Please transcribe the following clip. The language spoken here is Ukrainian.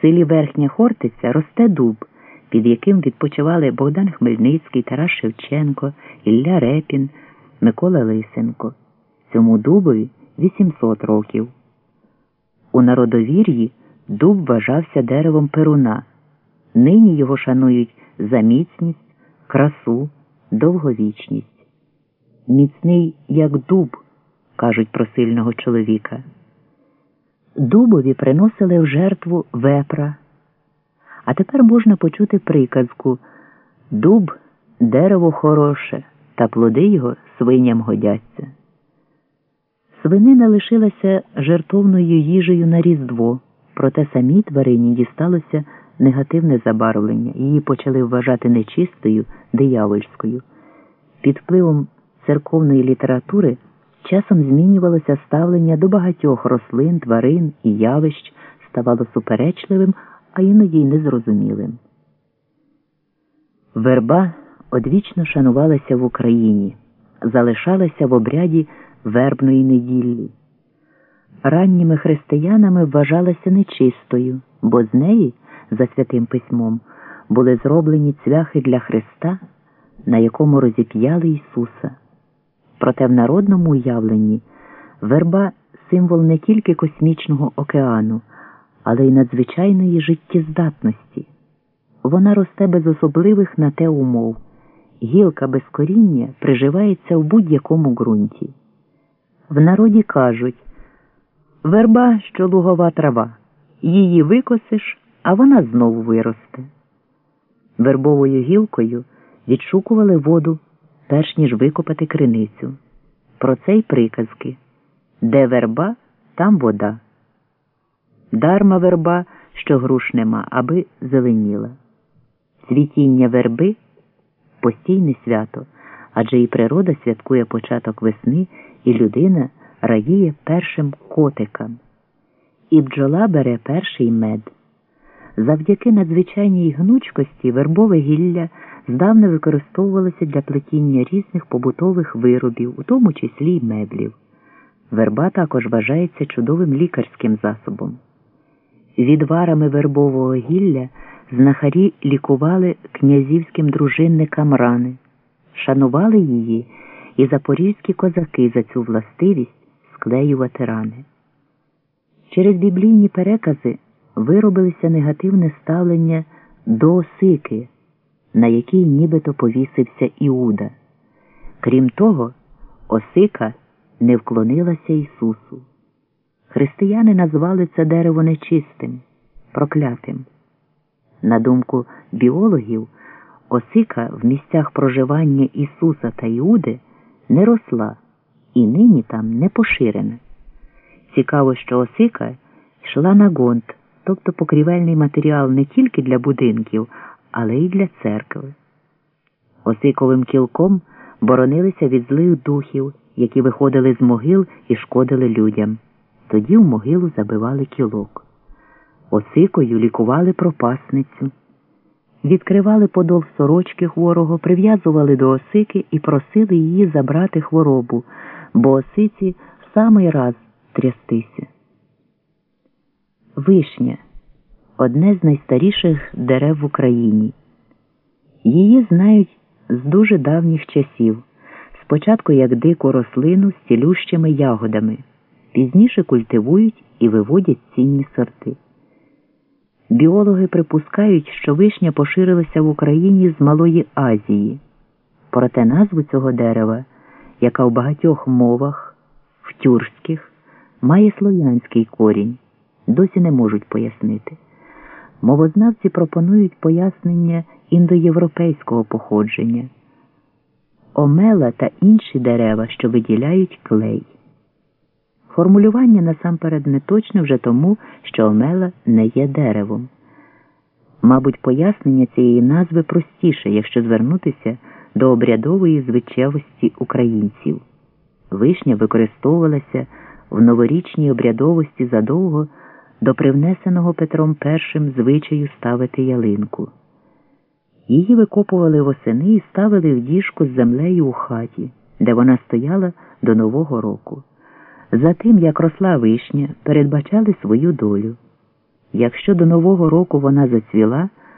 В селі Верхня Хортиця росте дуб, під яким відпочивали Богдан Хмельницький, Тарас Шевченко, Ілля Репін, Микола Лисенко. Цьому дубові 800 років. У народовір'ї дуб вважався деревом перуна. Нині його шанують за міцність, красу, довговічність. Міцний, як дуб, кажуть про сильного чоловіка. Дубові приносили в жертву вепра. А тепер можна почути приказку Дуб дерево хороше, та плоди його свиням годяться. Свинина лишилася жертовною їжею на Різдво, проте самій тварині дісталося негативне забарвлення, її почали вважати нечистою, диявольською. Під впливом церковної літератури часом змінювалося ставлення до багатьох рослин, тварин і явищ, ставало суперечливим, а іноді й незрозумілим. Верба одвічно шанувалася в Україні, залишалася в обряді вербної неділі. Ранніми християнами вважалася нечистою, бо з неї, за святим письмом, були зроблені цвяхи для Христа, на якому розіп'яли Ісуса. Проте в народному уявленні верба символ не тільки космічного океану, але й надзвичайної життєздатності. Вона росте без особливих на те умов. Гілка без коріння приживається в будь-якому ґрунті. В народі кажуть верба, що лугова трава, її викосиш, а вона знову виросте. Вербовою гілкою відшукували воду, перш ніж викопати криницю. Про це й приказки де верба, там вода. Дарма верба, що груш нема, аби зеленіла. Світіння верби постійне свято, адже і природа святкує початок весни, і людина радіє першим котикам. І бджола бере перший мед. Завдяки надзвичайній гнучкості вербове гілля здавна використовувалося для плетіння різних побутових виробів, у тому числі й меблів. Верба також вважається чудовим лікарським засобом. Відварами вербового гілля знахарі лікували князівським дружинникам рани, шанували її і запорізькі козаки за цю властивість склеювати рани. Через біблійні перекази виробилося негативне ставлення до осики, на якій нібито повісився Іуда. Крім того, осика не вклонилася Ісусу. Християни назвали це дерево нечистим, проклятим. На думку біологів, осика в місцях проживання Ісуса та Іуди не росла і нині там не поширена. Цікаво, що осика йшла на гонт, тобто покрівельний матеріал не тільки для будинків, але й для церкви. Осиковим кілком боронилися від злих духів, які виходили з могил і шкодили людям. Тоді в могилу забивали кілок. Осикою лікували пропасницю. Відкривали подол сорочки хворого, прив'язували до осики і просили її забрати хворобу, бо осиці в самий раз трястися. Вишня одне з найстаріших дерев в Україні. Її знають з дуже давніх часів, спочатку як дику рослину з цілющими ягодами, пізніше культивують і виводять цінні сорти. Біологи припускають, що вишня поширилася в Україні з Малої Азії, проте назву цього дерева, яка в багатьох мовах, в тюркських, має слов'янський корінь, досі не можуть пояснити. Мовознавці пропонують пояснення індоєвропейського походження, омела та інші дерева, що виділяють клей. Формулювання насамперед не точне вже тому, що омела не є деревом. Мабуть, пояснення цієї назви простіше, якщо звернутися до обрядової звичайності українців. Вишня використовувалася в новорічній обрядовості задовго до привнесеного Петром І звичаю ставити ялинку. Її викопували восени і ставили в діжку з землею у хаті, де вона стояла до Нового року. За тим, як росла вишня, передбачали свою долю. Якщо до Нового року вона зацвіла,